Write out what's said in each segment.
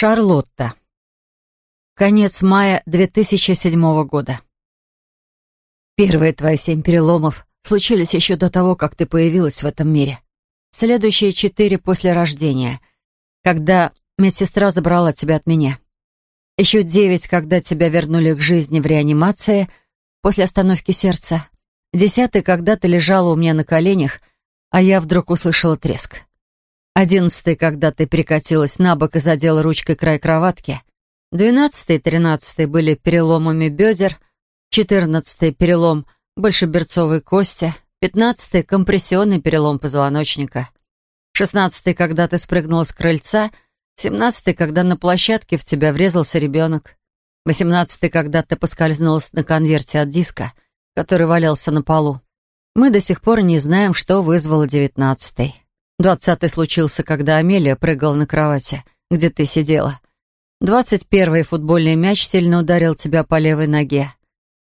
Шарлотта. Конец мая 2007 года. Первые твои семь переломов случились еще до того, как ты появилась в этом мире. Следующие четыре после рождения, когда медсестра забрала тебя от меня. Еще девять, когда тебя вернули к жизни в реанимации после остановки сердца. Десятый, когда ты лежала у меня на коленях, а я вдруг услышала треск. Одиннадцатый, когда ты прикатилась на бок и задела ручкой край кроватки. Двенадцатый и тринадцатый были переломами бедер. Четырнадцатый — перелом большеберцовой кости. Пятнадцатый — компрессионный перелом позвоночника. Шестнадцатый, когда ты спрыгнула с крыльца. Семнадцатый, когда на площадке в тебя врезался ребенок. Восемнадцатый, когда ты поскользнулась на конверте от диска, который валялся на полу. Мы до сих пор не знаем, что вызвало девятнадцатый. Двадцатый случился, когда Амелия прыгала на кровати, где ты сидела. Двадцать первый футбольный мяч сильно ударил тебя по левой ноге.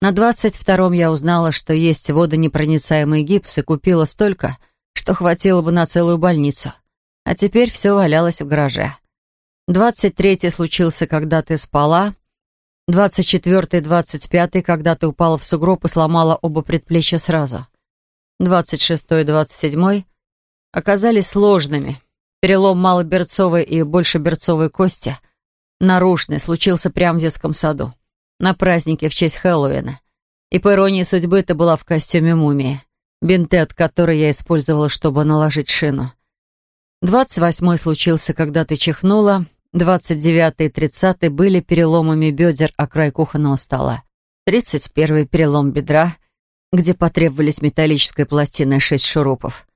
На двадцать втором я узнала, что есть водонепроницаемый гипс и купила столько, что хватило бы на целую больницу. А теперь все валялось в гараже. Двадцать третий случился, когда ты спала. Двадцать четвертый, двадцать пятый, когда ты упала в сугроб и сломала оба предплечья сразу. Двадцать шестой, двадцать седьмой оказались сложными. Перелом малоберцовой и большеберцовой кости, наружный, случился прямо в детском саду, на празднике в честь Хэллоуина. И по иронии судьбы это была в костюме мумии, бинты от которой я использовала, чтобы наложить шину. Двадцать восьмой случился, когда ты чихнула, двадцать девятый и тридцатый были переломами бедер о край кухонного стола. Тридцать первый перелом бедра, где потребовались металлическая пластина и шесть шурупов.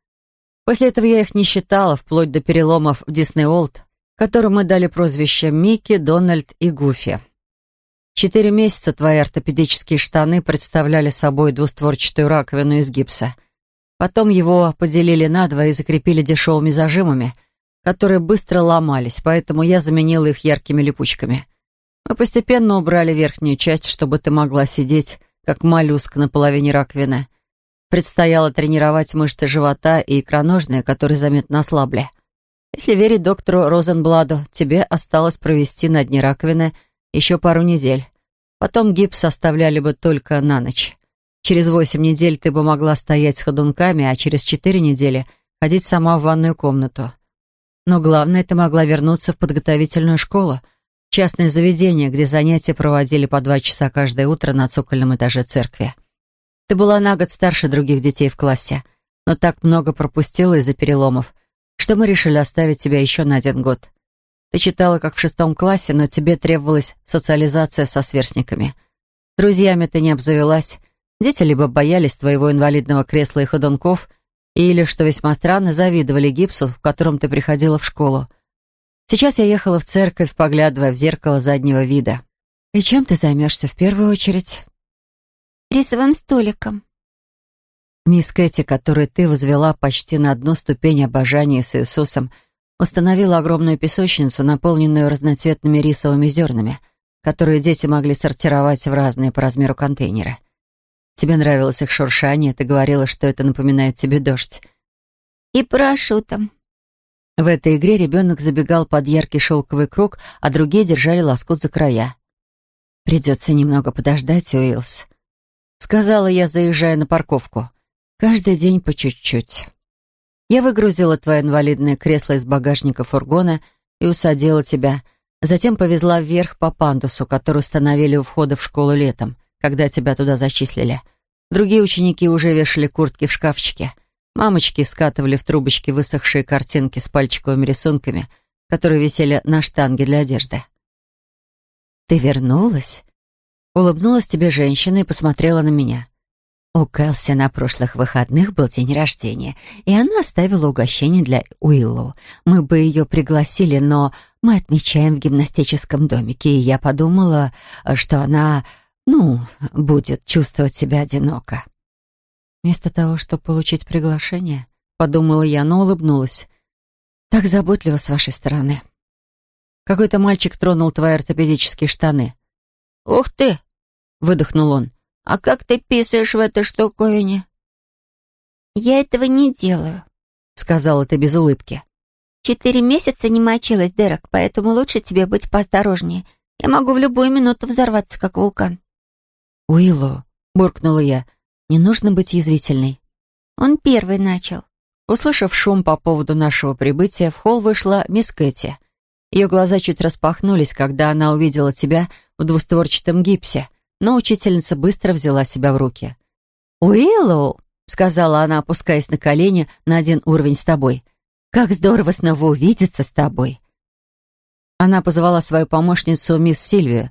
После этого я их не считала, вплоть до переломов в Дисней Олд, которым мы дали прозвище Микки, Дональд и Гуфи. Четыре месяца твои ортопедические штаны представляли собой двустворчатую раковину из гипса. Потом его поделили на два и закрепили дешевыми зажимами, которые быстро ломались, поэтому я заменила их яркими липучками. Мы постепенно убрали верхнюю часть, чтобы ты могла сидеть, как моллюск на половине раковины. Предстояло тренировать мышцы живота и икроножные, которые заметно ослабли. Если верить доктору Розенбладу, тебе осталось провести на дне раковины еще пару недель. Потом гипс оставляли бы только на ночь. Через восемь недель ты бы могла стоять с ходунками, а через четыре недели ходить сама в ванную комнату. Но главное, ты могла вернуться в подготовительную школу, частное заведение, где занятия проводили по два часа каждое утро на цокольном этаже церкви. Ты была на год старше других детей в классе, но так много пропустила из-за переломов, что мы решили оставить тебя еще на один год. Ты читала как в шестом классе, но тебе требовалась социализация со сверстниками. Друзьями ты не обзавелась. Дети либо боялись твоего инвалидного кресла и ходунков, или, что весьма странно, завидовали гипсу, в котором ты приходила в школу. Сейчас я ехала в церковь, поглядывая в зеркало заднего вида. «И чем ты займешься в первую очередь?» рисовым столиком. Мисс Кэти, которую ты возвела почти на одну ступень обожания с Иисусом, установила огромную песочницу, наполненную разноцветными рисовыми зернами, которые дети могли сортировать в разные по размеру контейнеры. Тебе нравилось их шуршание, ты говорила, что это напоминает тебе дождь. И парашютом. В этой игре ребенок забегал под яркий шелковый круг, а другие держали лоскут за края. «Придется немного подождать, Уиллс», сказала я, заезжая на парковку. «Каждый день по чуть-чуть». Я выгрузила твое инвалидное кресло из багажника фургона и усадила тебя. Затем повезла вверх по пандусу, который установили у входа в школу летом, когда тебя туда зачислили. Другие ученики уже вешали куртки в шкафчике. Мамочки скатывали в трубочки высохшие картинки с пальчиковыми рисунками, которые висели на штанге для одежды. «Ты вернулась?» Улыбнулась тебе женщина и посмотрела на меня. У Кэлси на прошлых выходных был день рождения, и она оставила угощение для Уиллоу. Мы бы ее пригласили, но мы отмечаем в гимнастическом домике, и я подумала, что она, ну, будет чувствовать себя одиноко. Вместо того, чтобы получить приглашение, подумала я, но улыбнулась. Так заботливо с вашей стороны. Какой-то мальчик тронул твои ортопедические штаны. «Ух ты! — выдохнул он. «А как ты писаешь в этой штуковине?» «Я этого не делаю», — сказала ты без улыбки. «Четыре месяца не мочилась, Дерек, поэтому лучше тебе быть поосторожнее. Я могу в любую минуту взорваться, как вулкан». «Уилло», — буркнула я, — «не нужно быть язвительной». Он первый начал. Услышав шум по поводу нашего прибытия, в холл вышла мисс Кэти. Ее глаза чуть распахнулись, когда она увидела тебя в двустворчатом гипсе, но учительница быстро взяла себя в руки. «Уиллоу!» — сказала она, опускаясь на колени на один уровень с тобой. «Как здорово снова увидеться с тобой!» Она позвала свою помощницу мисс Сильвию.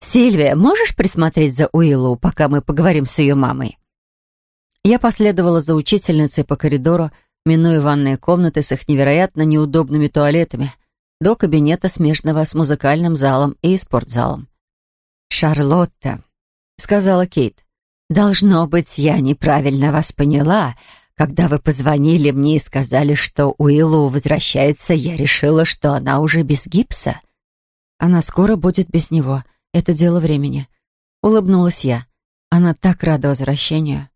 «Сильвия, можешь присмотреть за Уиллоу, пока мы поговорим с ее мамой?» Я последовала за учительницей по коридору, минуя ванные комнаты с их невероятно неудобными туалетами, до кабинета, смежного с музыкальным залом и спортзалом. «Шарлотта», сказала Кейт. «Должно быть, я неправильно вас поняла. Когда вы позвонили мне и сказали, что Уиллу возвращается, я решила, что она уже без гипса». «Она скоро будет без него. Это дело времени». Улыбнулась я. Она так рада возвращению.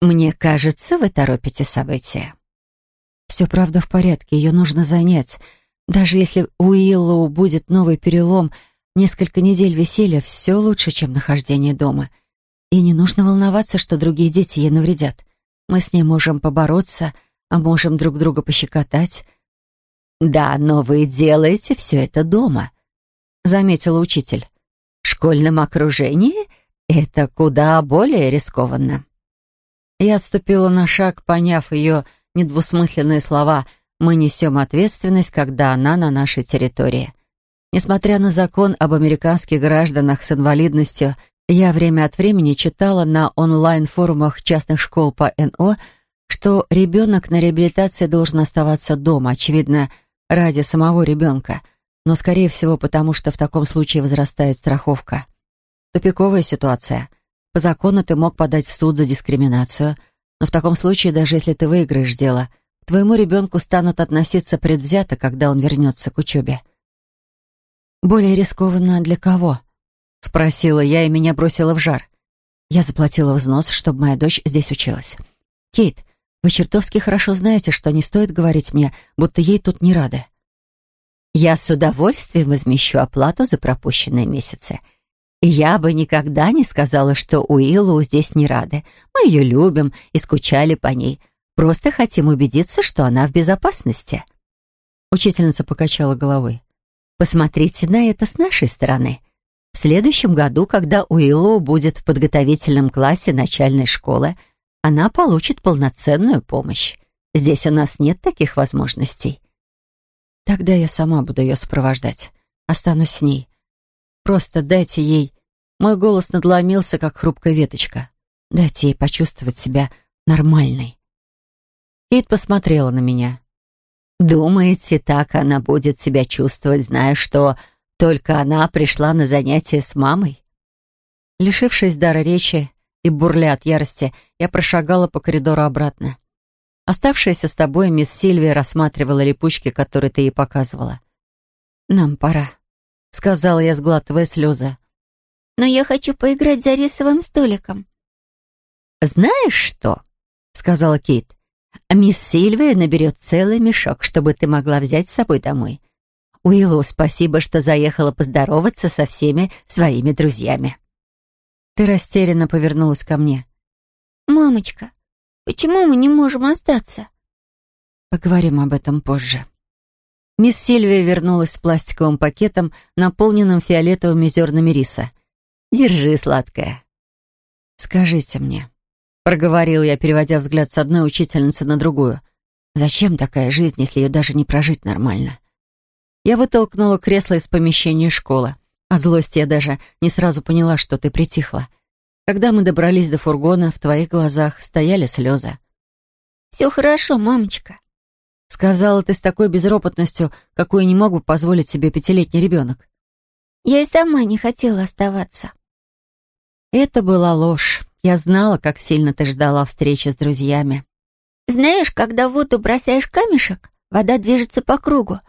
«Мне кажется, вы торопите события». «Все правда в порядке, ее нужно занять. Даже если Уиллу будет новый перелом, Несколько недель веселья все лучше, чем нахождение дома. И не нужно волноваться, что другие дети ей навредят. Мы с ней можем побороться, а можем друг друга пощекотать. «Да, но вы делаете все это дома», — заметила учитель. «В школьном окружении это куда более рискованно». Я отступила на шаг, поняв ее недвусмысленные слова «Мы несем ответственность, когда она на нашей территории». Несмотря на закон об американских гражданах с инвалидностью, я время от времени читала на онлайн-форумах частных школ по НО, что ребенок на реабилитации должен оставаться дома, очевидно, ради самого ребенка, но, скорее всего, потому что в таком случае возрастает страховка. Тупиковая ситуация. По закону ты мог подать в суд за дискриминацию, но в таком случае, даже если ты выиграешь дело, к твоему ребенку станут относиться предвзято, когда он вернется к учебе. «Более рискованно для кого?» — спросила я, и меня бросило в жар. Я заплатила взнос, чтобы моя дочь здесь училась. «Кейт, вы чертовски хорошо знаете, что не стоит говорить мне, будто ей тут не рады». «Я с удовольствием возмещу оплату за пропущенные месяцы. Я бы никогда не сказала, что Уиллу здесь не рады. Мы ее любим и скучали по ней. Просто хотим убедиться, что она в безопасности». Учительница покачала головой. Посмотрите на это с нашей стороны. В следующем году, когда Уиллоу будет в подготовительном классе начальной школы, она получит полноценную помощь. Здесь у нас нет таких возможностей. Тогда я сама буду ее сопровождать. Останусь с ней. Просто дайте ей... Мой голос надломился, как хрупкая веточка. Дайте ей почувствовать себя нормальной. Кейт посмотрела на меня. Думаете, так она будет себя чувствовать, зная, что только она пришла на занятия с мамой? Лишившись дара речи и бурля от ярости, я прошагала по коридору обратно. Оставшаяся с тобой мисс Сильвия рассматривала липучки, которые ты ей показывала. «Нам пора», — сказала я, сглатывая слезы. «Но я хочу поиграть за рисовым столиком». «Знаешь что?» — сказала Кейт. А мисс Сильвия наберет целый мешок, чтобы ты могла взять с собой домой. Уиллу спасибо, что заехала поздороваться со всеми своими друзьями». Ты растерянно повернулась ко мне. «Мамочка, почему мы не можем остаться?» «Поговорим об этом позже». Мисс Сильвия вернулась с пластиковым пакетом, наполненным фиолетовыми зернами риса. «Держи, сладкая. «Скажите мне, проговорил я, переводя взгляд с одной учительницы на другую. «Зачем такая жизнь, если ее даже не прожить нормально?» Я вытолкнула кресло из помещения школы. От злости я даже не сразу поняла, что ты притихла. Когда мы добрались до фургона, в твоих глазах стояли слезы. «Все хорошо, мамочка», — сказала ты с такой безропотностью, какую не мог бы позволить себе пятилетний ребенок. «Я и сама не хотела оставаться». Это была ложь. Я знала, как сильно ты ждала встречи с друзьями. Знаешь, когда в воду бросаешь камешек, вода движется по кругу,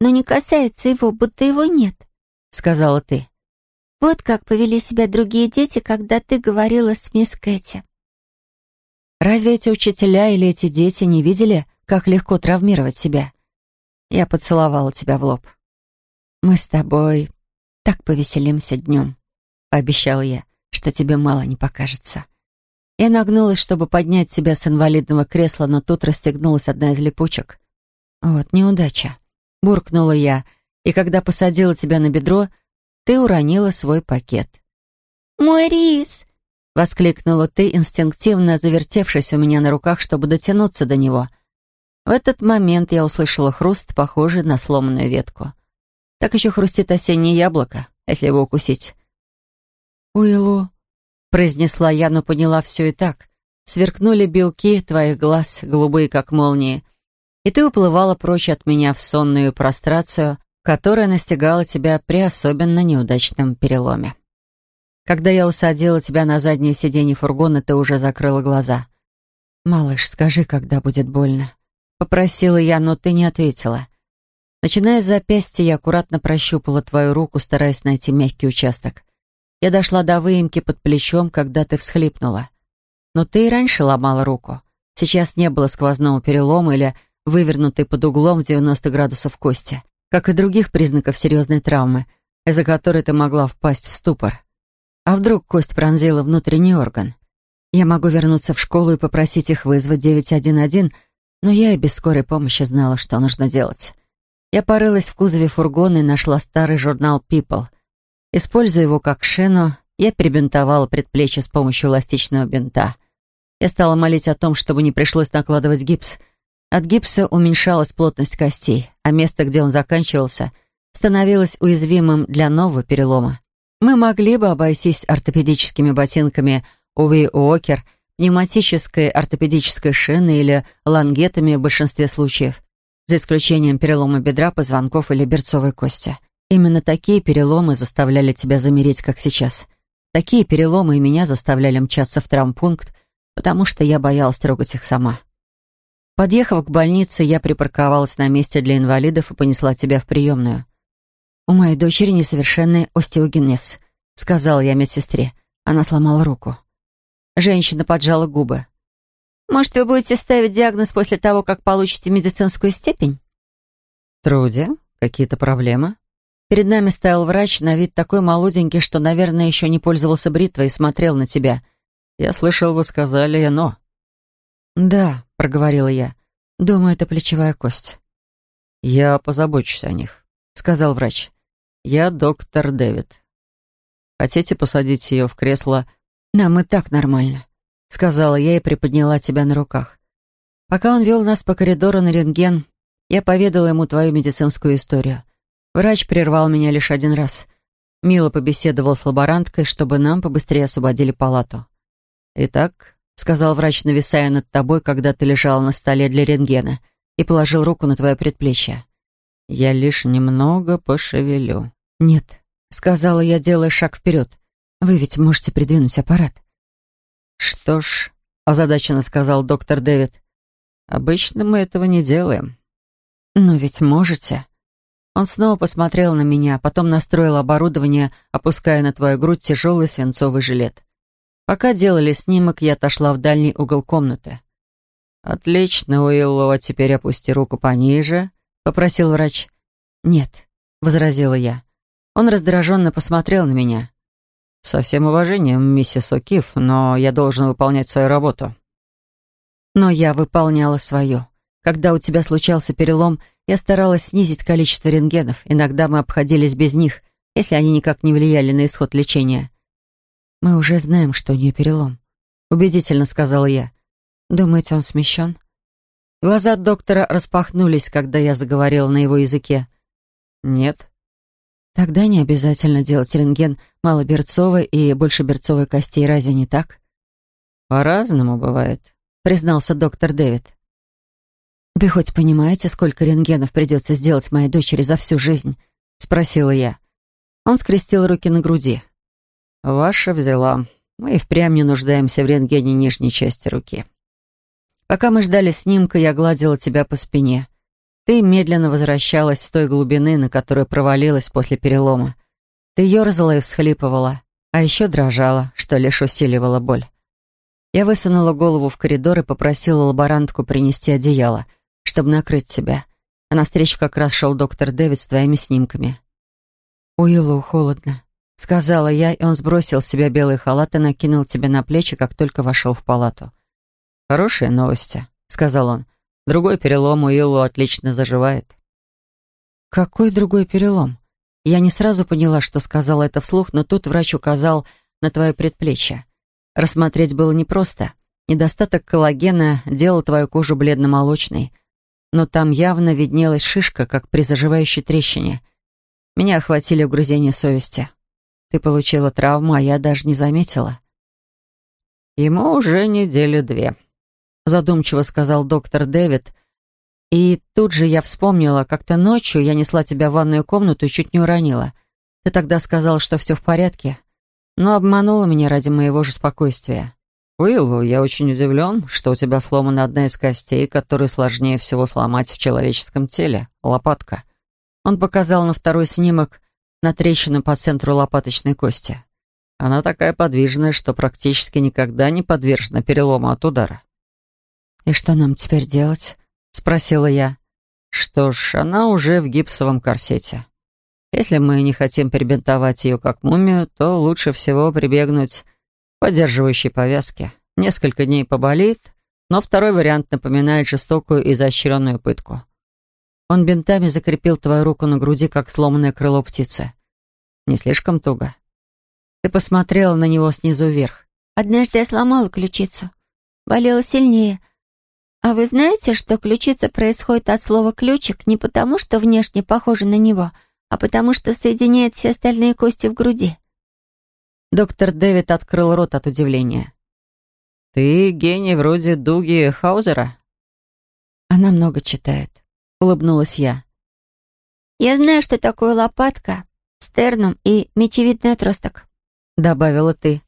но не касается его, будто его нет, — сказала ты. Вот как повели себя другие дети, когда ты говорила с мисс Кэти. Разве эти учителя или эти дети не видели, как легко травмировать себя? Я поцеловала тебя в лоб. «Мы с тобой так повеселимся днем», — пообещал я что тебе мало не покажется». Я нагнулась, чтобы поднять себя с инвалидного кресла, но тут расстегнулась одна из липучек. «Вот неудача», — буркнула я, и когда посадила тебя на бедро, ты уронила свой пакет. «Мой рис!» — воскликнула ты, инстинктивно завертевшись у меня на руках, чтобы дотянуться до него. В этот момент я услышала хруст, похожий на сломанную ветку. Так еще хрустит осеннее яблоко, если его укусить. «Уилу», — произнесла я, но поняла все и так. Сверкнули белки твоих глаз, голубые как молнии, и ты уплывала прочь от меня в сонную прострацию, которая настигала тебя при особенно неудачном переломе. Когда я усадила тебя на заднее сиденье фургона, ты уже закрыла глаза. «Малыш, скажи, когда будет больно?» Попросила я, но ты не ответила. Начиная с запястья, я аккуратно прощупала твою руку, стараясь найти мягкий участок. Я дошла до выемки под плечом, когда ты всхлипнула. Но ты и раньше ломала руку. Сейчас не было сквозного перелома или вывернутой под углом в 90 градусов кости, как и других признаков серьезной травмы, из-за которой ты могла впасть в ступор. А вдруг кость пронзила внутренний орган? Я могу вернуться в школу и попросить их вызвать 911, но я и без скорой помощи знала, что нужно делать. Я порылась в кузове фургона и нашла старый журнал People — Используя его как шину, я перебинтовала предплечье с помощью эластичного бинта. Я стала молить о том, чтобы не пришлось накладывать гипс. От гипса уменьшалась плотность костей, а место, где он заканчивался, становилось уязвимым для нового перелома. Мы могли бы обойтись ортопедическими ботинками Уви Уокер, пневматической ортопедической шиной или лангетами в большинстве случаев, за исключением перелома бедра, позвонков или берцовой кости. Именно такие переломы заставляли тебя замереть, как сейчас. Такие переломы и меня заставляли мчаться в травмпункт, потому что я боялась трогать их сама. Подъехав к больнице, я припарковалась на месте для инвалидов и понесла тебя в приемную. «У моей дочери несовершенный остеогенез», — сказала я медсестре. Она сломала руку. Женщина поджала губы. «Может, вы будете ставить диагноз после того, как получите медицинскую степень?» «Труди, какие-то проблемы?» Перед нами стоял врач, на вид такой молоденький, что, наверное, еще не пользовался бритвой и смотрел на тебя. Я слышал, вы сказали «но». «Да», — проговорила я. «Думаю, это плечевая кость». «Я позабочусь о них», — сказал врач. «Я доктор Дэвид. Хотите посадить ее в кресло?» «Нам и так нормально», — сказала я и приподняла тебя на руках. Пока он вел нас по коридору на рентген, я поведала ему твою медицинскую историю. Врач прервал меня лишь один раз. Мило побеседовал с лаборанткой, чтобы нам побыстрее освободили палату. «Итак», — сказал врач, нависая над тобой, когда ты лежал на столе для рентгена, и положил руку на твое предплечье. «Я лишь немного пошевелю». «Нет», — сказала я, делая шаг вперед. «Вы ведь можете придвинуть аппарат». «Что ж», — озадаченно сказал доктор Дэвид, — «обычно мы этого не делаем». «Но ведь можете», он снова посмотрел на меня, потом настроил оборудование, опуская на твою грудь тяжелый свинцовый жилет. Пока делали снимок, я отошла в дальний угол комнаты. «Отлично, Уилло, а теперь опусти руку пониже», — попросил врач. «Нет», — возразила я. Он раздраженно посмотрел на меня. «Со всем уважением, миссис О'Кифф, но я должен выполнять свою работу». Но я выполняла свою. Когда у тебя случался перелом, я старалась снизить количество рентгенов. Иногда мы обходились без них, если они никак не влияли на исход лечения. «Мы уже знаем, что у нее перелом», — убедительно сказала я. «Думаете, он смещен?» Глаза доктора распахнулись, когда я заговорила на его языке. «Нет». «Тогда не обязательно делать рентген малоберцовой и большеберцовой костей, разве не так?» «По-разному бывает», — признался доктор Дэвид. «Вы хоть понимаете, сколько рентгенов придется сделать моей дочери за всю жизнь?» — спросила я. Он скрестил руки на груди. «Ваша взяла. Мы и впрямь не нуждаемся в рентгене нижней части руки. Пока мы ждали снимка, я гладила тебя по спине. Ты медленно возвращалась с той глубины, на которую провалилась после перелома. Ты ерзала и всхлипывала, а еще дрожала, что лишь усиливало боль. Я высунула голову в коридор и попросила лаборантку принести одеяло — чтобы накрыть тебя. А навстречу как раз шел доктор Дэвид с твоими снимками. «Уиллу холодно», — сказала я, и он сбросил с себя белый халат и накинул тебе на плечи, как только вошел в палату. «Хорошие новости», — сказал он. «Другой перелом Уиллу отлично заживает». «Какой другой перелом?» Я не сразу поняла, что сказала это вслух, но тут врач указал на твое предплечье. Рассмотреть было непросто. Недостаток коллагена делал твою кожу бледно-молочной но там явно виднелась шишка, как при заживающей трещине. Меня охватили угрызения совести. Ты получила травму, а я даже не заметила. Ему уже недели две, задумчиво сказал доктор Дэвид. И тут же я вспомнила, как-то ночью я несла тебя в ванную комнату и чуть не уронила. Ты тогда сказал, что все в порядке, но обманула меня ради моего же спокойствия. «Уиллу, я очень удивлен, что у тебя сломана одна из костей, которую сложнее всего сломать в человеческом теле — лопатка». Он показал на второй снимок на трещину по центру лопаточной кости. Она такая подвижная, что практически никогда не подвержена перелому от удара. «И что нам теперь делать?» — спросила я. «Что ж, она уже в гипсовом корсете. Если мы не хотим перебинтовать ее как мумию, то лучше всего прибегнуть поддерживающей повязки. Несколько дней поболит, но второй вариант напоминает жестокую и изощренную пытку. Он бинтами закрепил твою руку на груди, как сломанное крыло птицы. Не слишком туго. Ты посмотрела на него снизу вверх. «Однажды я сломала ключицу. Болела сильнее. А вы знаете, что ключица происходит от слова «ключик» не потому, что внешне похоже на него, а потому что соединяет все остальные кости в груди?» Доктор Дэвид открыл рот от удивления. «Ты гений вроде Дуги Хаузера?» «Она много читает», — улыбнулась я. «Я знаю, что такое лопатка, стерном и мечевидный отросток», — добавила ты.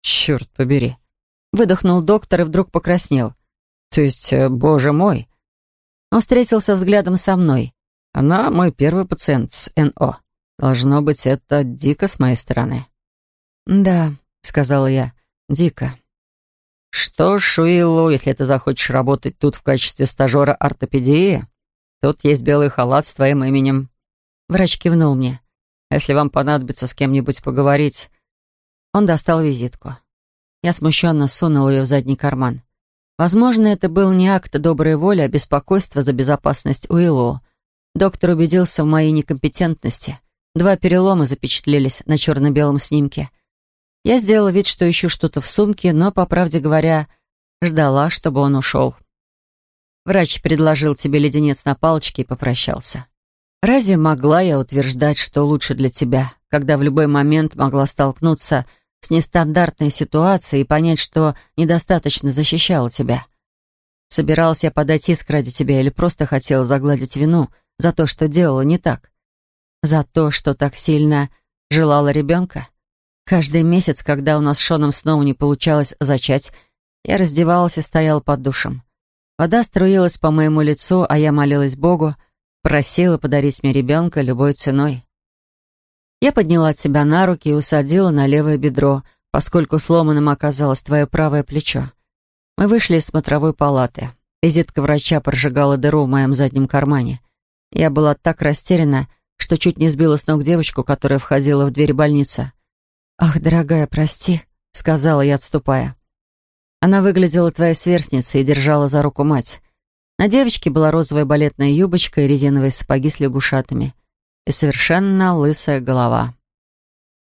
«Черт побери», — выдохнул доктор и вдруг покраснел. «То есть, э, боже мой!» Он встретился взглядом со мной. «Она мой первый пациент с НО. Должно быть, это дико с моей стороны». «Да», — сказала я, — «дико». «Что ж, Уиллу, если ты захочешь работать тут в качестве стажера ортопедии, тут есть белый халат с твоим именем». Врач кивнул мне. «Если вам понадобится с кем-нибудь поговорить...» Он достал визитку. Я смущенно сунул ее в задний карман. Возможно, это был не акт доброй воли, а беспокойство за безопасность Уиллу. Доктор убедился в моей некомпетентности. Два перелома запечатлелись на черно-белом снимке — я сделала вид, что ищу что-то в сумке, но, по правде говоря, ждала, чтобы он ушел. Врач предложил тебе леденец на палочке и попрощался. Разве могла я утверждать, что лучше для тебя, когда в любой момент могла столкнуться с нестандартной ситуацией и понять, что недостаточно защищала тебя? Собиралась я подать иск ради тебя или просто хотела загладить вину за то, что делала не так? За то, что так сильно желала ребенка? Каждый месяц, когда у нас с Шоном снова не получалось зачать, я раздевалась и стояла под душем. Вода струилась по моему лицу, а я молилась Богу, просила подарить мне ребенка любой ценой. Я подняла от себя на руки и усадила на левое бедро, поскольку сломанным оказалось твое правое плечо. Мы вышли из смотровой палаты. Визитка врача прожигала дыру в моем заднем кармане. Я была так растеряна, что чуть не сбила с ног девочку, которая входила в дверь больницы. «Ах, дорогая, прости», — сказала я, отступая. Она выглядела твоей сверстницей и держала за руку мать. На девочке была розовая балетная юбочка и резиновые сапоги с лягушатами. И совершенно лысая голова.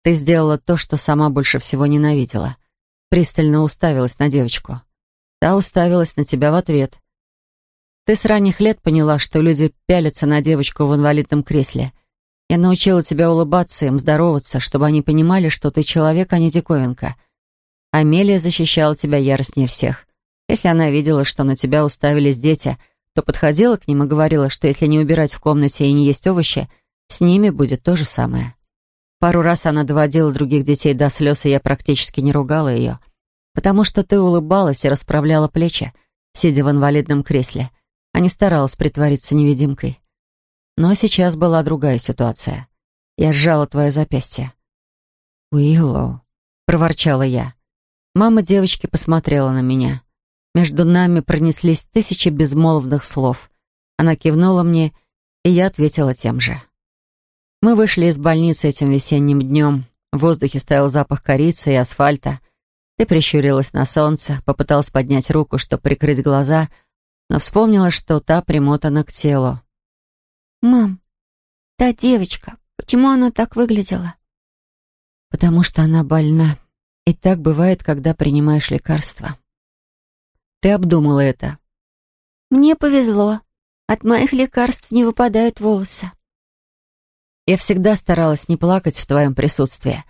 Ты сделала то, что сама больше всего ненавидела. Пристально уставилась на девочку. Та уставилась на тебя в ответ. Ты с ранних лет поняла, что люди пялятся на девочку в инвалидном кресле — я научила тебя улыбаться им, здороваться, чтобы они понимали, что ты человек, а не диковинка. Амелия защищала тебя яростнее всех. Если она видела, что на тебя уставились дети, то подходила к ним и говорила, что если не убирать в комнате и не есть овощи, с ними будет то же самое. Пару раз она доводила других детей до слез, и я практически не ругала ее. Потому что ты улыбалась и расправляла плечи, сидя в инвалидном кресле, а не старалась притвориться невидимкой. Но сейчас была другая ситуация. Я сжала твое запястье. «Уиллоу», — проворчала я. Мама девочки посмотрела на меня. Между нами пронеслись тысячи безмолвных слов. Она кивнула мне, и я ответила тем же. Мы вышли из больницы этим весенним днем. В воздухе стоял запах корицы и асфальта. Ты прищурилась на солнце, попыталась поднять руку, чтобы прикрыть глаза, но вспомнила, что та примотана к телу. «Мам, та девочка, почему она так выглядела?» «Потому что она больна. И так бывает, когда принимаешь лекарства». «Ты обдумала это?» «Мне повезло. От моих лекарств не выпадают волосы». «Я всегда старалась не плакать в твоем присутствии,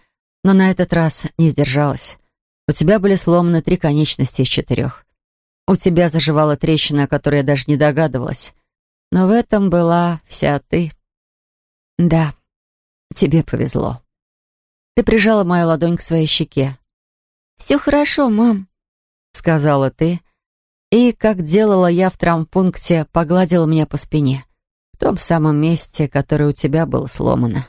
но на этот раз не сдержалась. У тебя были сломаны три конечности из четырех. У тебя заживала трещина, о которой я даже не догадывалась. Но в этом была вся ты. Да, тебе повезло. Ты прижала мою ладонь к своей щеке. «Все хорошо, мам», — сказала ты, и, как делала я в травмпункте, погладила меня по спине, в том самом месте, которое у тебя было сломано.